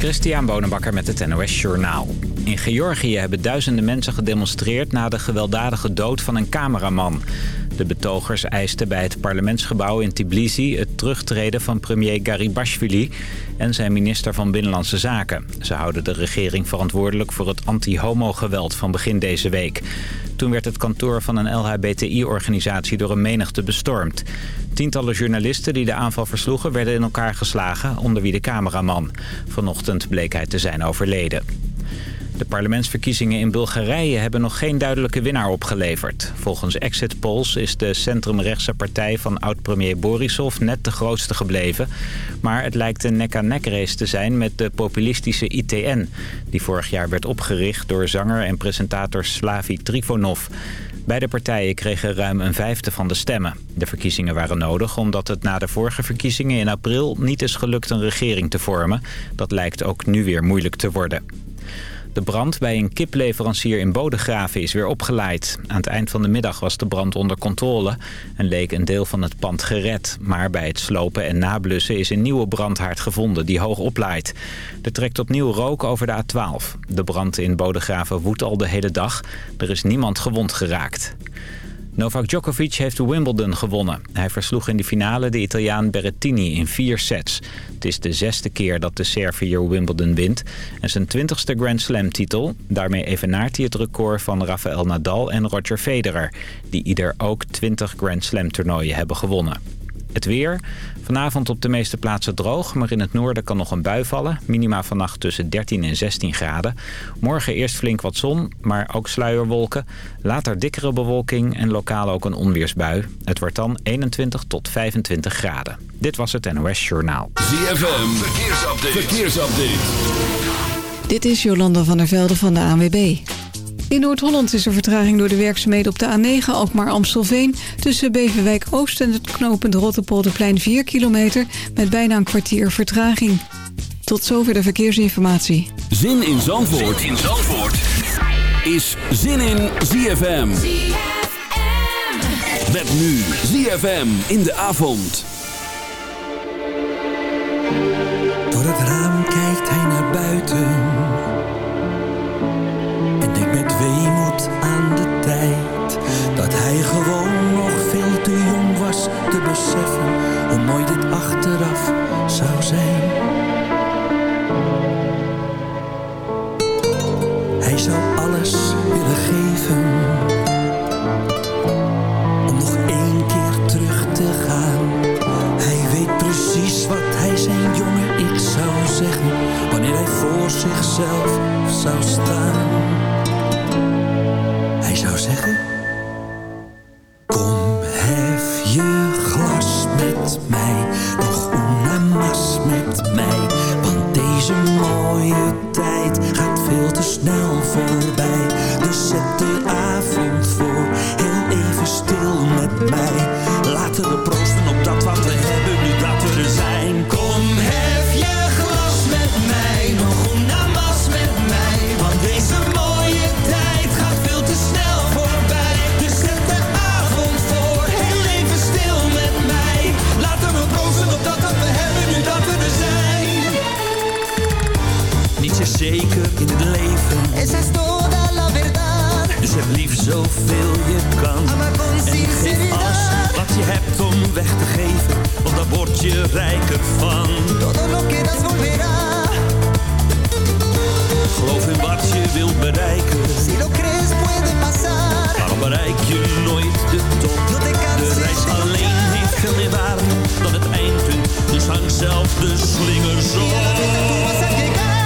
Christian Bonenbakker met het NOS Journaal. In Georgië hebben duizenden mensen gedemonstreerd... na de gewelddadige dood van een cameraman. De betogers eisten bij het parlementsgebouw in Tbilisi... het terugtreden van premier Garibashvili en zijn minister van Binnenlandse Zaken. Ze houden de regering verantwoordelijk voor het anti-homo-geweld van begin deze week. Toen werd het kantoor van een LHBTI-organisatie door een menigte bestormd. Tientallen journalisten die de aanval versloegen werden in elkaar geslagen, onder wie de cameraman. Vanochtend bleek hij te zijn overleden. De parlementsverkiezingen in Bulgarije hebben nog geen duidelijke winnaar opgeleverd. Volgens exit polls is de centrumrechtse partij van oud-premier Borisov net de grootste gebleven. Maar het lijkt een nek-aan-nek race te zijn met de populistische ITN... die vorig jaar werd opgericht door zanger en presentator Slavi Trifonov. Beide partijen kregen ruim een vijfde van de stemmen. De verkiezingen waren nodig omdat het na de vorige verkiezingen in april niet is gelukt een regering te vormen. Dat lijkt ook nu weer moeilijk te worden. De brand bij een kipleverancier in Bodegraven is weer opgeleid. Aan het eind van de middag was de brand onder controle en leek een deel van het pand gered. Maar bij het slopen en nablussen is een nieuwe brandhaard gevonden die hoog oplaait. Er trekt opnieuw rook over de A12. De brand in Bodegraven woedt al de hele dag. Er is niemand gewond geraakt. Novak Djokovic heeft Wimbledon gewonnen. Hij versloeg in de finale de Italiaan Berrettini in vier sets. Het is de zesde keer dat de Serviër Wimbledon wint. En zijn twintigste Grand Slam titel. Daarmee evenaart hij het record van Rafael Nadal en Roger Federer. Die ieder ook 20 Grand Slam toernooien hebben gewonnen. Het weer. Vanavond op de meeste plaatsen droog, maar in het noorden kan nog een bui vallen. Minima vannacht tussen 13 en 16 graden. Morgen eerst flink wat zon, maar ook sluierwolken. Later dikkere bewolking en lokaal ook een onweersbui. Het wordt dan 21 tot 25 graden. Dit was het NOS Journaal. ZFM, verkeersupdate. verkeersupdate. Dit is Jolanda van der Velde van de ANWB. In Noord-Holland is er vertraging door de werkzaamheden op de A9 Alkmaar-Amstelveen... tussen Beverwijk Oost en het knooppunt Rotterpolderplein 4 kilometer... met bijna een kwartier vertraging. Tot zover de verkeersinformatie. Zin in Zandvoort, in Zandvoort. is Zin in ZFM. ZFM. Met nu ZFM in de avond. Door het raam kijkt hij naar buiten Hoe mooi dit achteraf zou zijn. Hij zou alles willen geven Om nog één keer terug te gaan. Hij weet precies wat hij zijn jonge ik zou zeggen Wanneer hij voor zichzelf zou staan zeker in het leven. Esa es toda la verdad. Dus heb lief zoveel je kan. En geef alles wat je hebt om weg te geven. Want dan word je rijker van. Todo lo que das volverá. Geloof in wat je wilt bereiken. Si lo crees puede pasar. Waarom bereik je nooit de top? No te de reis alleen heeft veel meer waarde dan het eindpunt. Dus hang zelf de slingers op.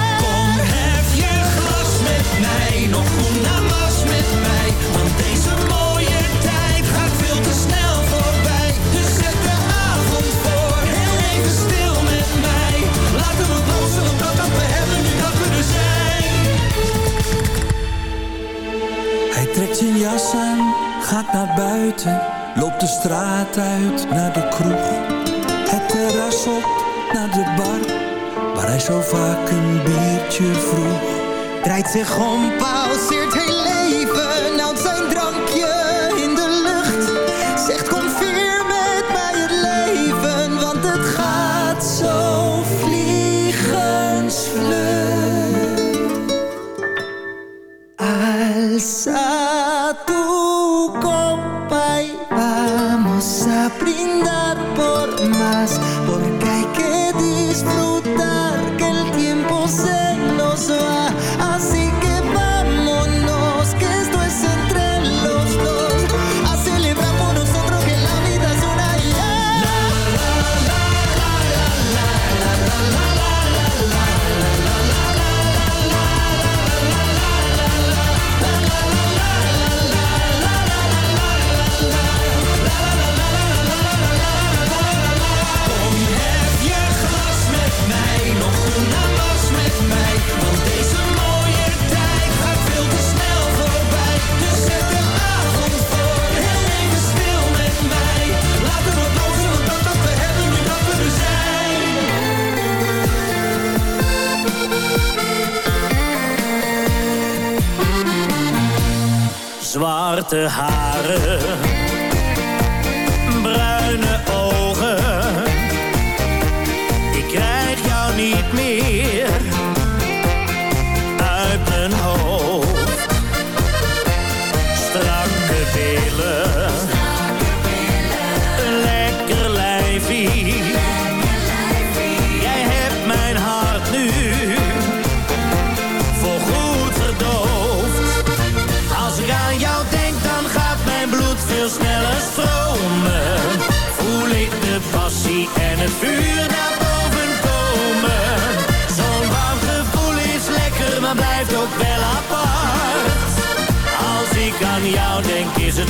zo vaak een biertje vroeg. Draait zich om, pauzeert The. halen.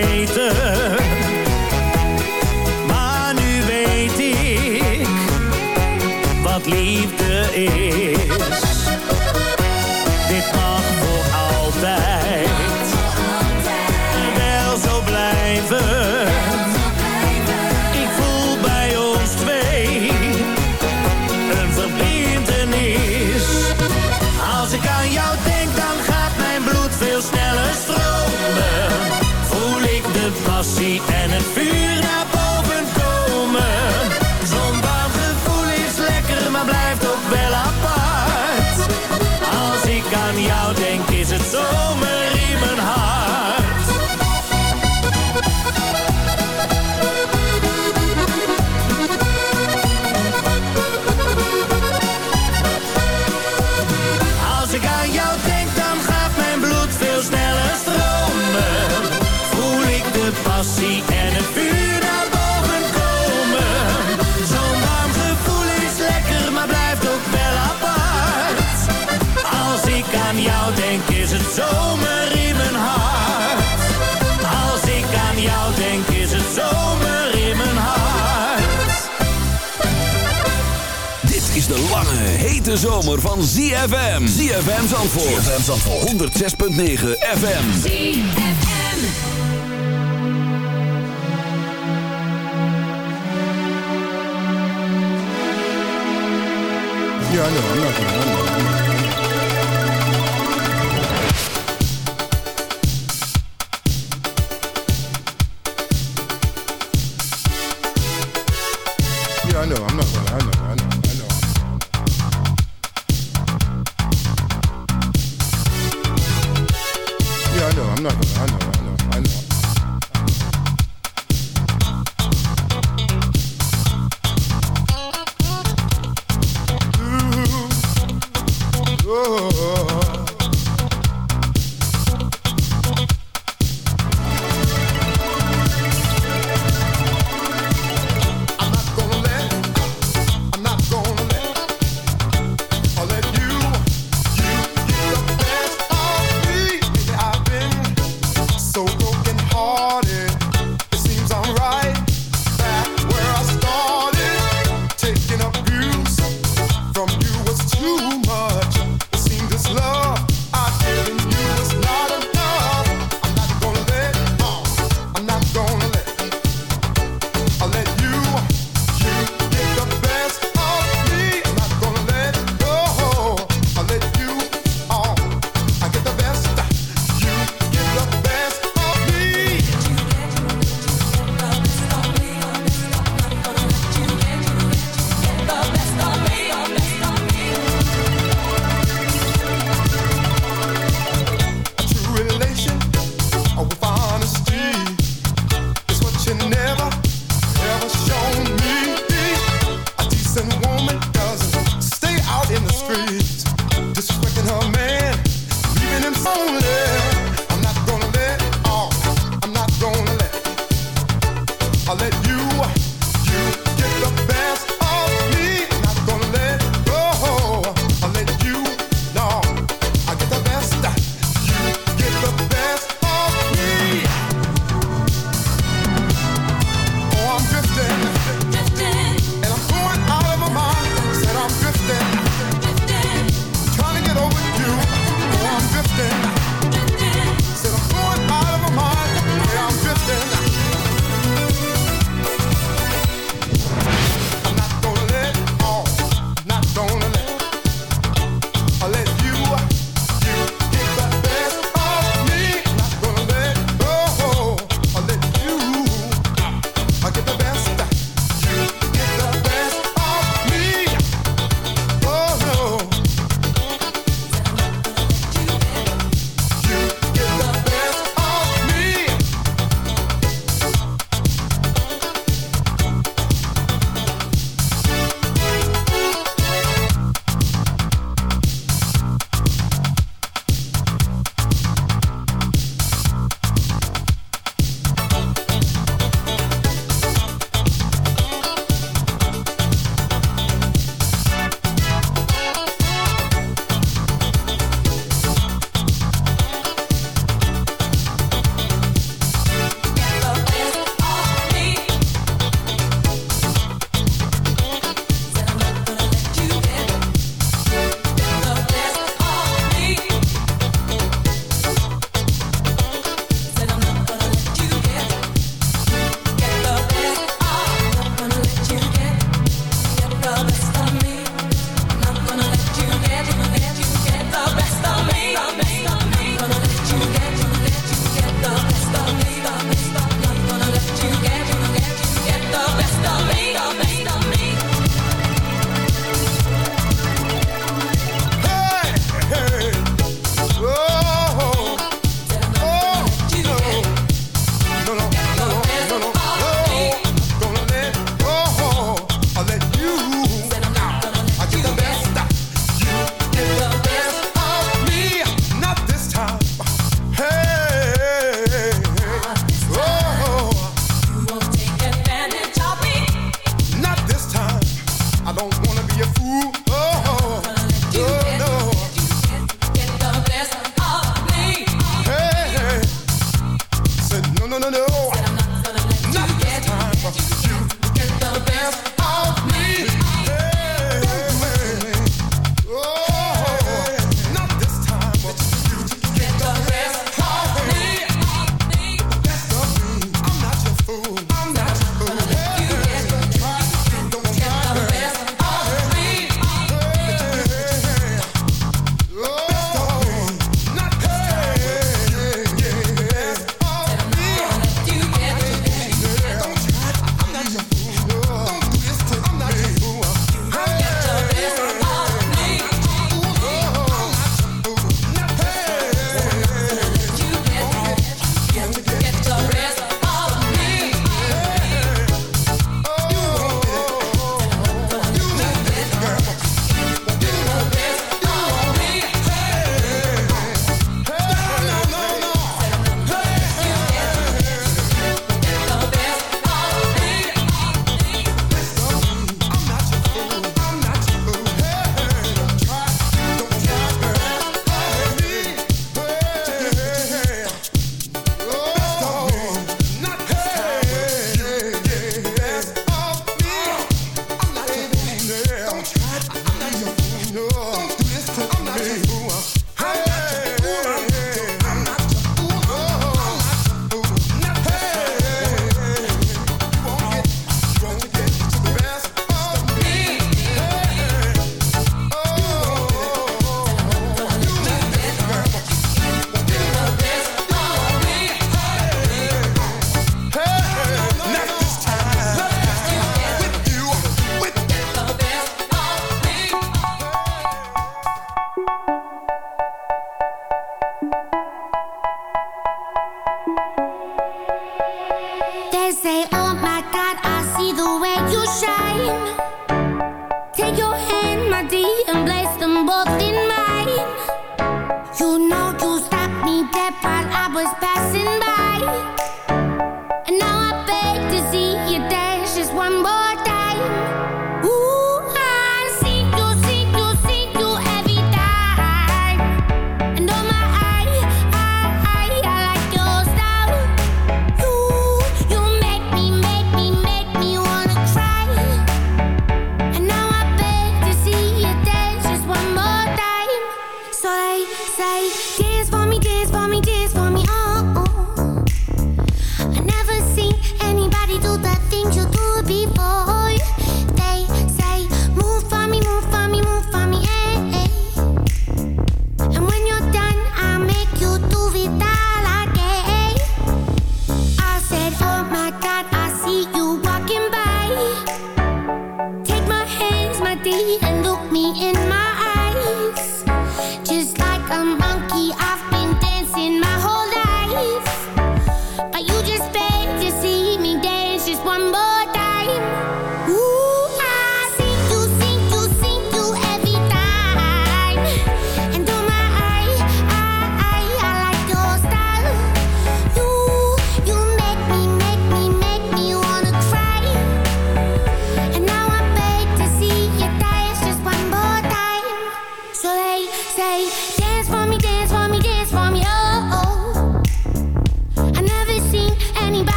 weten. Maar nu weet ik wat liefde is. De zomer van ZFM. ZFM Zandvoort. ZFM Zandvoort. 106.9 FM. ZFM. Ja, I know. het.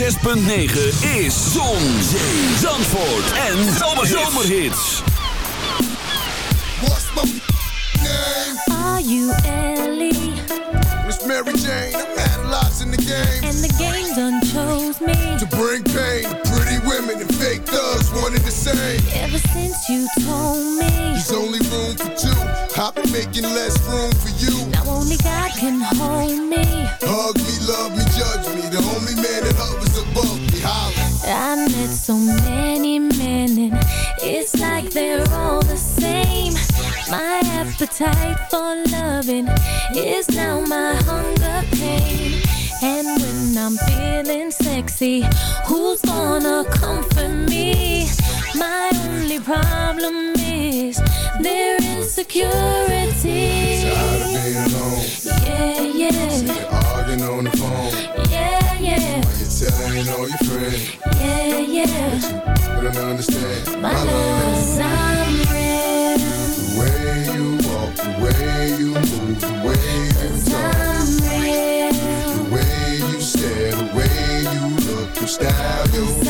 6.9 is Zon, Zee, Zandvoort en Zomerhits. What's my name? Are you Ellie? Miss Mary Jane, I'm analyzing the game. And the game done chose me. To bring pain, pretty women and fake thugs wanted the same. Ever since you told me. There's only room for two. I've been making less room for you. Now only God can hold me. Hug me, love me, judge me. The only man I met so many men and it's like they're all the same. My appetite for loving is now my hunger pain. And when I'm feeling sexy, who's gonna come for me? My only problem is their insecurity. Tired of being alone. Yeah, yeah. So arguing on the phone and all your friends. Yeah, yeah. But I understand. My, my love's unreal. The way you walk, the way you move, the way you talk. The way you stare, the way you look, your style, your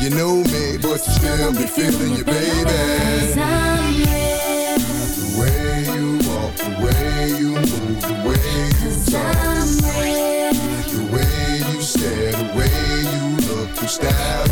you know me, but you still be feeling your baby. The way you walk, the way you move, the way you talk, the way you stare, the way you look, your style,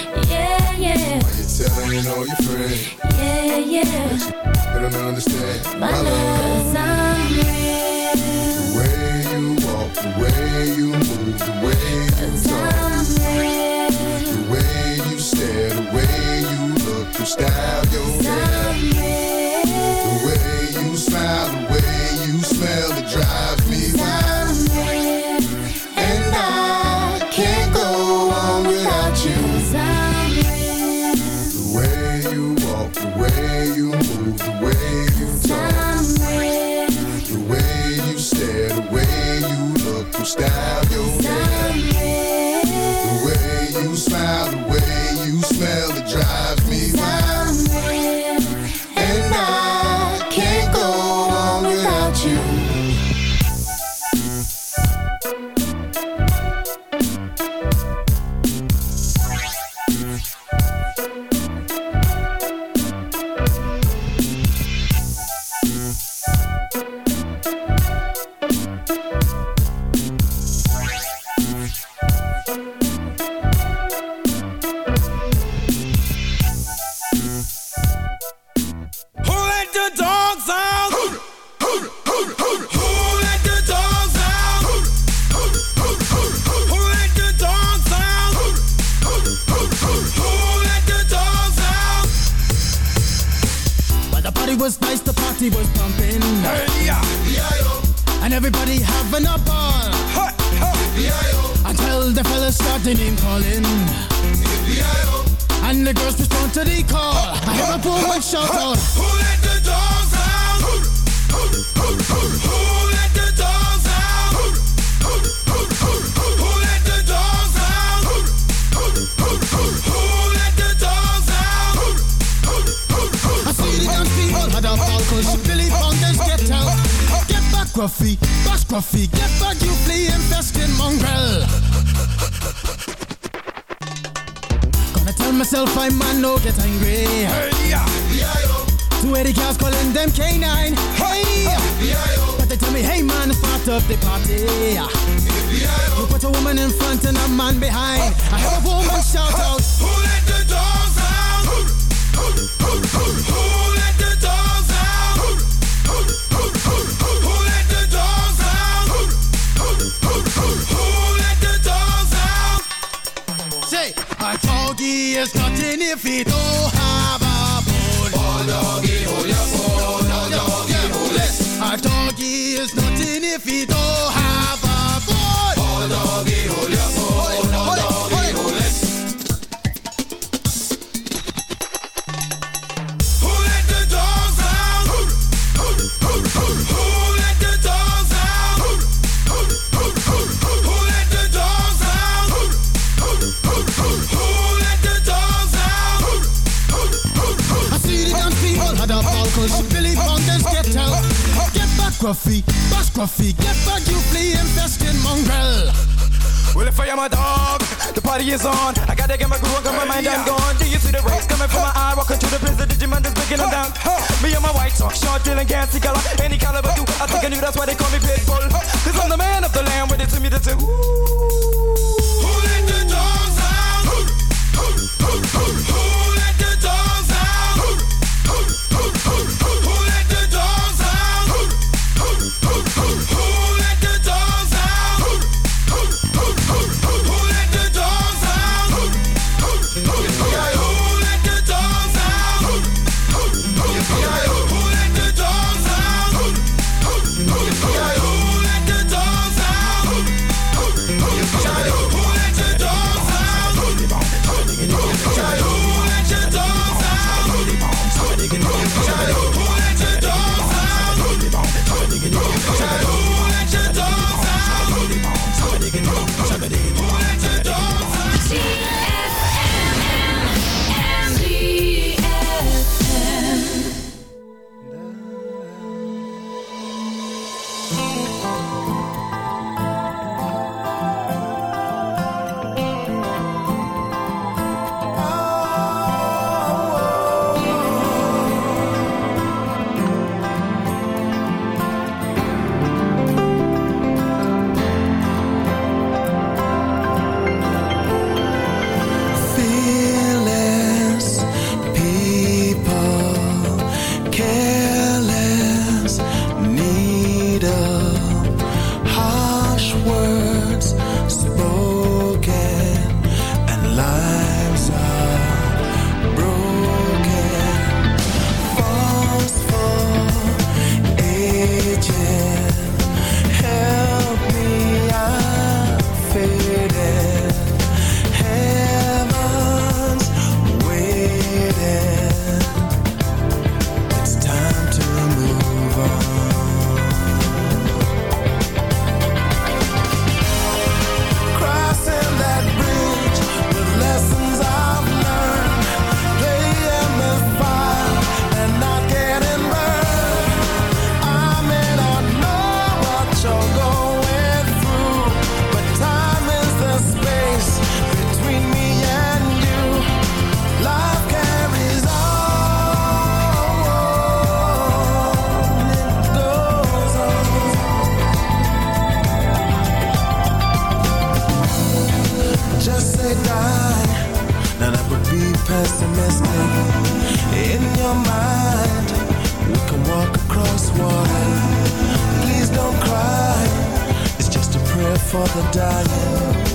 Yeah, Why you telling all your friends? yeah, yeah. They don't understand My my love. love's unreal. The if he don't have a bone. Oh, doggy, hold your bone. Oh, doggy, hold it. A doggy is nothing if he don't have coffee. Get back, you fleeing festin' mongrel. Well, if I am a dog, the party is on. I gotta get my groove on, cause my mind, I'm gone. Do you see the rays coming from my eye? Walking through the prison, Digimon is breaking them down. Me and my white talk, short, dealing, can't see color. Any caliber, do I think I knew that's why they call me ready. het let the dogs? for the dying.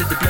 to the.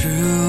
true.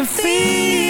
can feel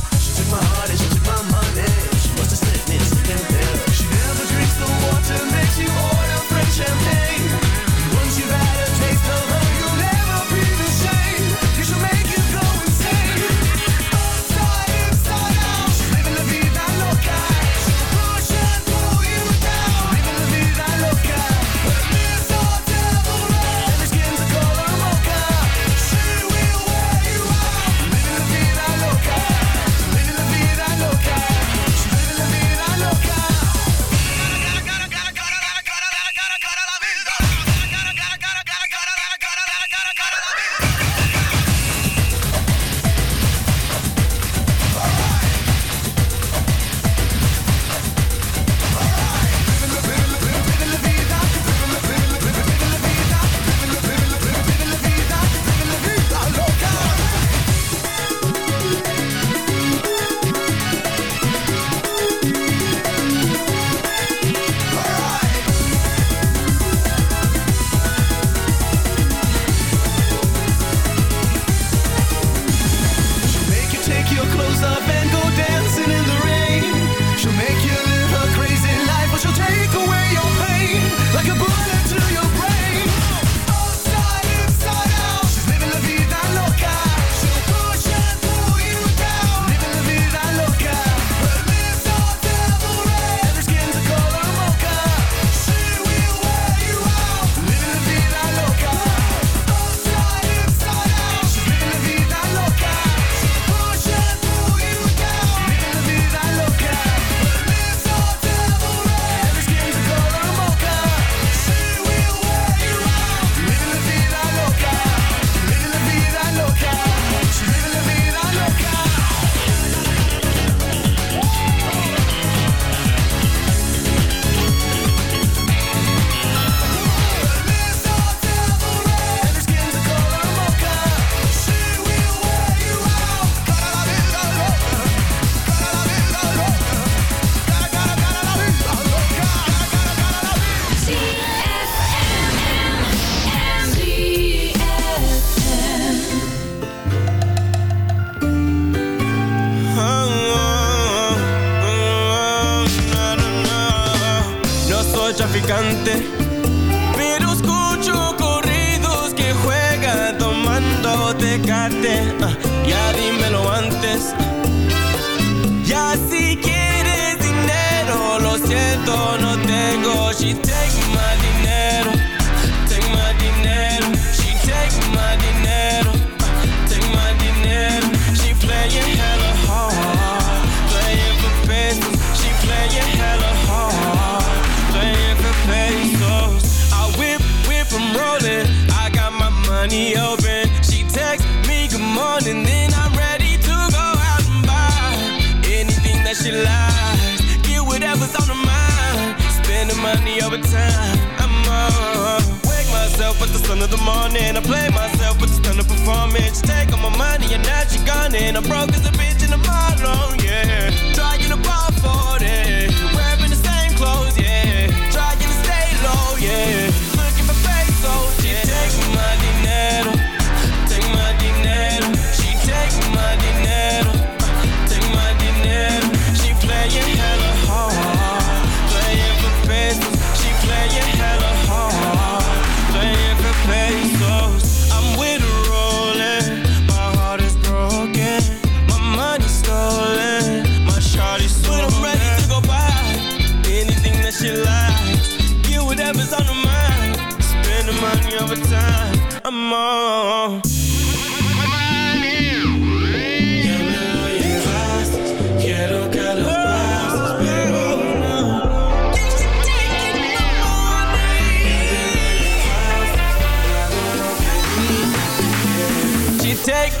take